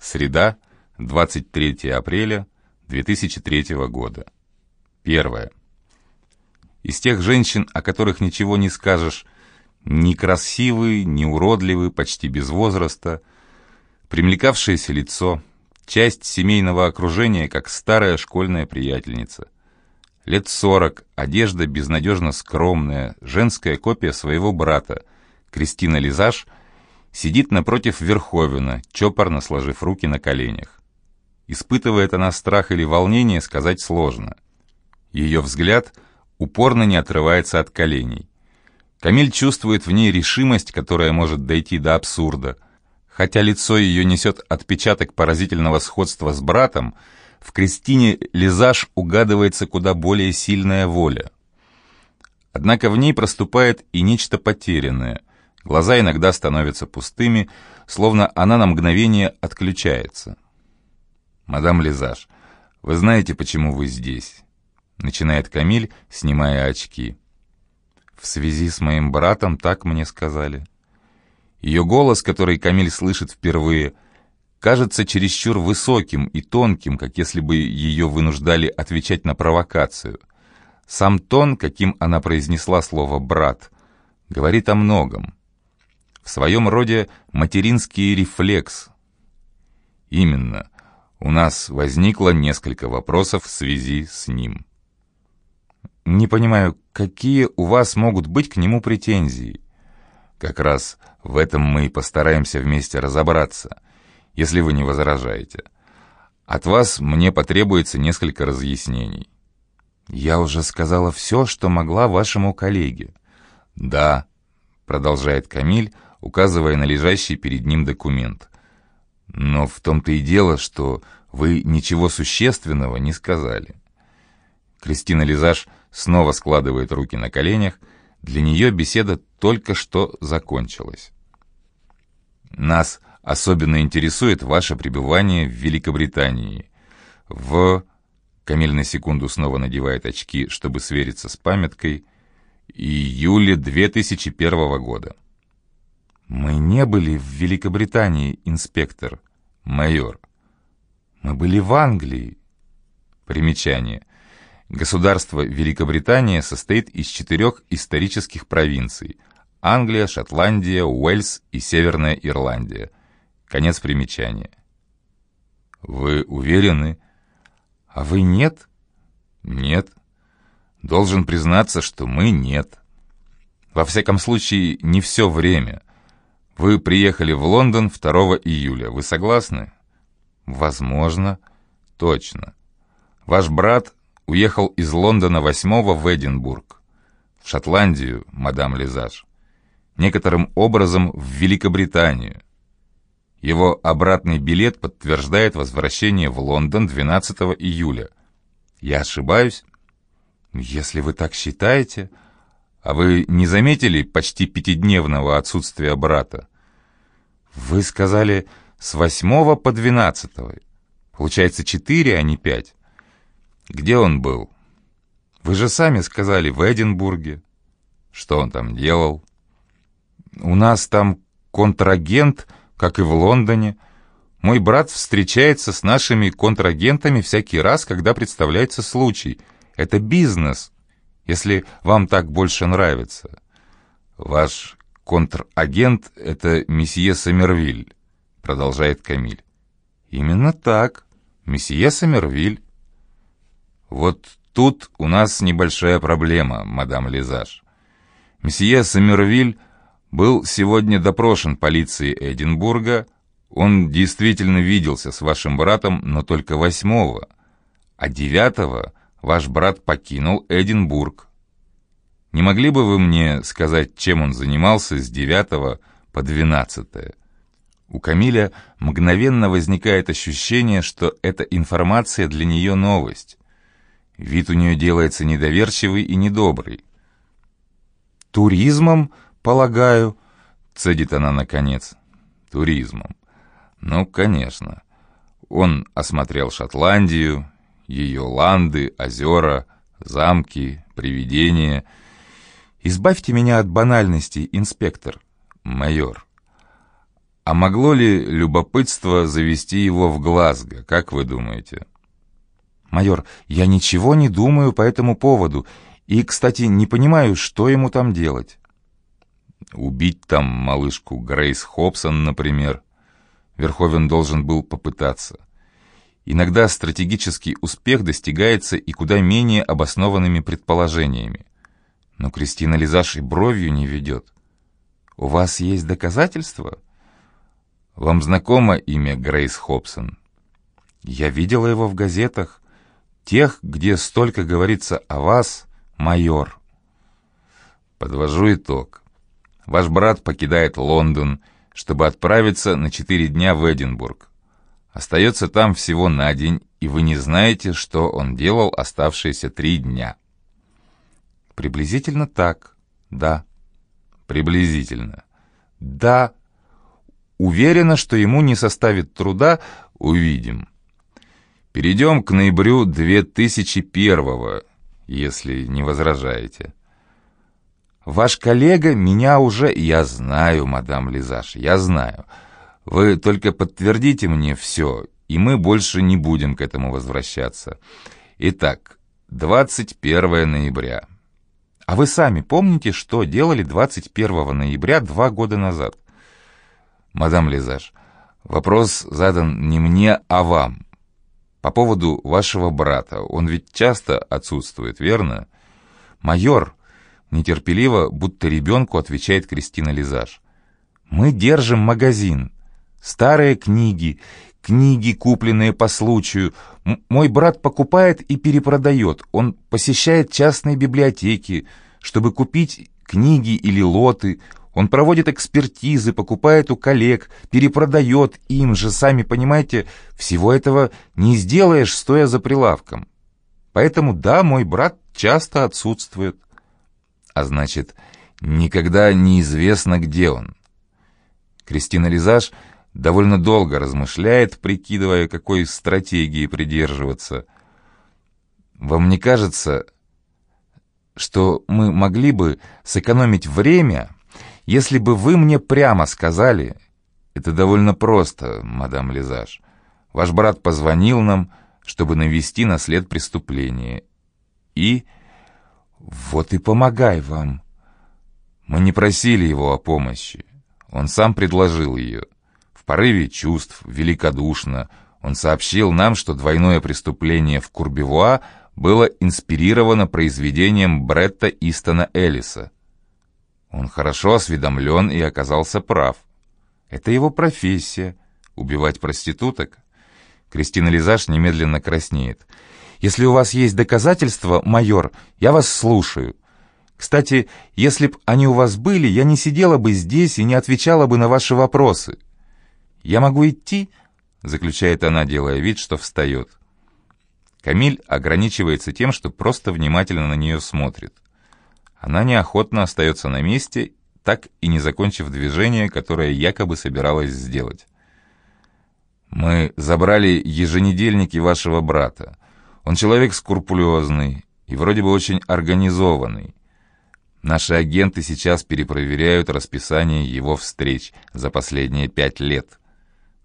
Среда, 23 апреля 2003 года. Первое. Из тех женщин, о которых ничего не скажешь, ни красивый, ни уродливый, почти без возраста, примлекавшееся лицо, часть семейного окружения, как старая школьная приятельница. Лет сорок, одежда безнадежно скромная, женская копия своего брата, Кристина Лизаж, сидит напротив Верховина, чопорно сложив руки на коленях. Испытывает она страх или волнение, сказать сложно. Ее взгляд упорно не отрывается от коленей. Камиль чувствует в ней решимость, которая может дойти до абсурда. Хотя лицо ее несет отпечаток поразительного сходства с братом, в Кристине Лизаж угадывается куда более сильная воля. Однако в ней проступает и нечто потерянное. Глаза иногда становятся пустыми, словно она на мгновение отключается. «Мадам Лизаж, вы знаете, почему вы здесь?» Начинает Камиль, снимая очки. В связи с моим братом так мне сказали. Ее голос, который Камиль слышит впервые, кажется чересчур высоким и тонким, как если бы ее вынуждали отвечать на провокацию. Сам тон, каким она произнесла слово «брат», говорит о многом. В своем роде материнский рефлекс. Именно, у нас возникло несколько вопросов в связи с ним. Не понимаю, какие у вас могут быть к нему претензии? Как раз в этом мы и постараемся вместе разобраться, если вы не возражаете. От вас мне потребуется несколько разъяснений. Я уже сказала все, что могла вашему коллеге. Да, продолжает Камиль, указывая на лежащий перед ним документ. Но в том-то и дело, что вы ничего существенного не сказали. Кристина Лизаж снова складывает руки на коленях. Для нее беседа только что закончилась. Нас особенно интересует ваше пребывание в Великобритании. В... Камиль на секунду снова надевает очки, чтобы свериться с памяткой. Июле 2001 года. Мы не были в Великобритании, инспектор, майор. Мы были в Англии. Примечание. Государство Великобритания состоит из четырех исторических провинций – Англия, Шотландия, Уэльс и Северная Ирландия. Конец примечания. Вы уверены? А вы нет? Нет. Должен признаться, что мы нет. Во всяком случае, не все время. Вы приехали в Лондон 2 июля. Вы согласны? Возможно. Точно. Ваш брат уехал из Лондона 8 в Эдинбург, в Шотландию, мадам Лизаж, некоторым образом в Великобританию. Его обратный билет подтверждает возвращение в Лондон 12 июля. Я ошибаюсь? Если вы так считаете... А вы не заметили почти пятидневного отсутствия брата? Вы сказали с 8 по 12. Получается 4, а не 5. Где он был? Вы же сами сказали, в Эдинбурге. Что он там делал? У нас там контрагент, как и в Лондоне. Мой брат встречается с нашими контрагентами всякий раз, когда представляется случай. Это бизнес, если вам так больше нравится. Ваш контрагент — это месье Сомервиль, продолжает Камиль. Именно так, месье Сомервиль. «Вот тут у нас небольшая проблема, мадам Лизаж. Месье Саммервиль был сегодня допрошен полицией Эдинбурга. Он действительно виделся с вашим братом, но только восьмого, а девятого ваш брат покинул Эдинбург. Не могли бы вы мне сказать, чем он занимался с девятого по двенадцатое?» У Камиля мгновенно возникает ощущение, что эта информация для нее новость. Вид у нее делается недоверчивый и недобрый. «Туризмом, полагаю?» — цедит она наконец. «Туризмом. Ну, конечно. Он осмотрел Шотландию, ее ланды, озера, замки, привидения. Избавьте меня от банальностей, инспектор, майор. А могло ли любопытство завести его в Глазго, как вы думаете? Майор, я ничего не думаю по этому поводу. И, кстати, не понимаю, что ему там делать. Убить там малышку Грейс Хобсон, например. Верховен должен был попытаться. Иногда стратегический успех достигается и куда менее обоснованными предположениями. Но Кристина Лизаш и бровью не ведет. У вас есть доказательства? Вам знакомо имя Грейс Хобсон? Я видела его в газетах. Тех, где столько говорится о вас, майор. Подвожу итог. Ваш брат покидает Лондон, чтобы отправиться на четыре дня в Эдинбург. Остается там всего на день, и вы не знаете, что он делал оставшиеся три дня. Приблизительно так, да. Приблизительно. Да. Уверена, что ему не составит труда, увидим. Перейдем к ноябрю 2001 если не возражаете. Ваш коллега меня уже... Я знаю, мадам Лизаш, я знаю. Вы только подтвердите мне все, и мы больше не будем к этому возвращаться. Итак, 21 ноября. А вы сами помните, что делали 21 ноября два года назад? Мадам Лизаш, вопрос задан не мне, а вам. По поводу вашего брата. Он ведь часто отсутствует, верно? Майор, нетерпеливо, будто ребенку, отвечает Кристина Лизаж. Мы держим магазин. Старые книги, книги, купленные по случаю. М мой брат покупает и перепродает. Он посещает частные библиотеки, чтобы купить книги или лоты. Он проводит экспертизы, покупает у коллег, перепродает им же, сами понимаете, всего этого не сделаешь, стоя за прилавком. Поэтому да, мой брат часто отсутствует. А значит, никогда неизвестно, где он. Кристина Лизаж довольно долго размышляет, прикидывая, какой стратегии придерживаться. Вам не кажется, что мы могли бы сэкономить время, если бы вы мне прямо сказали... Это довольно просто, мадам Лизаж. Ваш брат позвонил нам, чтобы навести на след преступления. И... Вот и помогай вам. Мы не просили его о помощи. Он сам предложил ее порыве чувств, великодушно, он сообщил нам, что двойное преступление в Курбевуа было инспирировано произведением Бретта Истона Эллиса. Он хорошо осведомлен и оказался прав. Это его профессия — убивать проституток. Кристина Лизаш немедленно краснеет. «Если у вас есть доказательства, майор, я вас слушаю. Кстати, если б они у вас были, я не сидела бы здесь и не отвечала бы на ваши вопросы». «Я могу идти?» — заключает она, делая вид, что встает. Камиль ограничивается тем, что просто внимательно на нее смотрит. Она неохотно остается на месте, так и не закончив движение, которое якобы собиралась сделать. «Мы забрали еженедельники вашего брата. Он человек скрупулезный и вроде бы очень организованный. Наши агенты сейчас перепроверяют расписание его встреч за последние пять лет.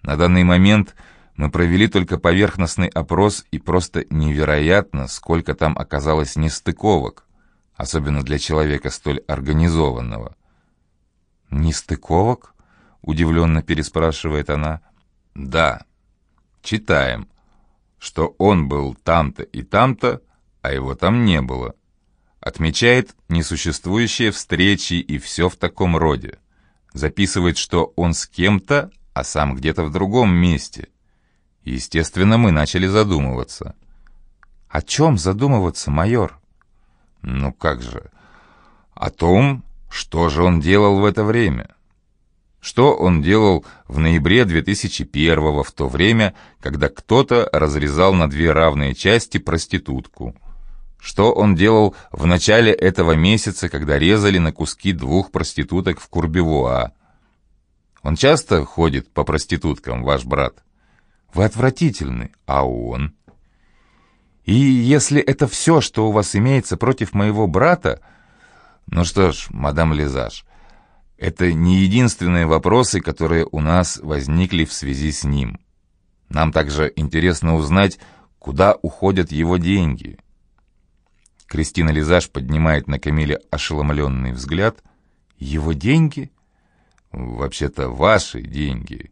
На данный момент мы провели только поверхностный опрос, и просто невероятно, сколько там оказалось нестыковок, особенно для человека столь организованного. «Нестыковок?» — удивленно переспрашивает она. «Да. Читаем, что он был там-то и там-то, а его там не было. Отмечает несуществующие встречи и все в таком роде. Записывает, что он с кем-то, а сам где-то в другом месте. Естественно, мы начали задумываться. О чем задумываться, майор? Ну как же, о том, что же он делал в это время. Что он делал в ноябре 2001 в то время, когда кто-то разрезал на две равные части проститутку. Что он делал в начале этого месяца, когда резали на куски двух проституток в Курбевуа, он часто ходит по проституткам, ваш брат? Вы отвратительны, а он? И если это все, что у вас имеется против моего брата... Ну что ж, мадам Лизаж, Это не единственные вопросы, которые у нас возникли в связи с ним. Нам также интересно узнать, куда уходят его деньги. Кристина Лизаж поднимает на Камиле ошеломленный взгляд. Его деньги? Вообще-то ваши деньги.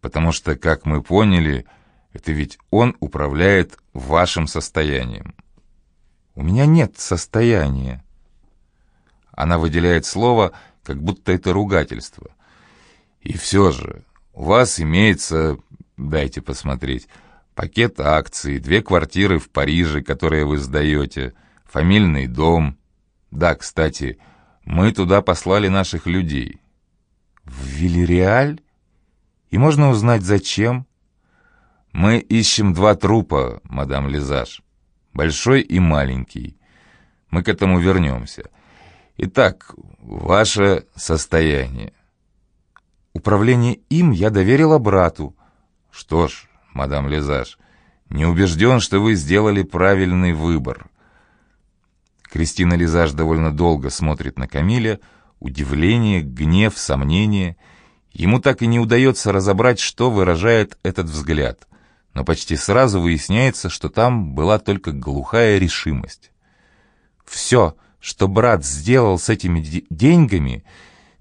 Потому что, как мы поняли, это ведь он управляет вашим состоянием. У меня нет состояния. Она выделяет слово, как будто это ругательство. И все же, у вас имеется, дайте посмотреть, пакет акций, две квартиры в Париже, которые вы сдаете, фамильный дом. Да, кстати, мы туда послали наших людей. В Вильяреаль? И можно узнать, зачем? Мы ищем два трупа, мадам Лизаж. Большой и маленький. Мы к этому вернемся. Итак, ваше состояние. Управление им я доверила брату. Что ж, мадам Лизаж, не убежден, что вы сделали правильный выбор. Кристина Лизаж довольно долго смотрит на Камиля. Удивление, гнев, сомнение. Ему так и не удается разобрать, что выражает этот взгляд но почти сразу выясняется, что там была только глухая решимость. Все, что брат сделал с этими деньгами,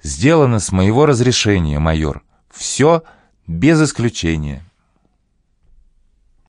сделано с моего разрешения, майор. Все без исключения.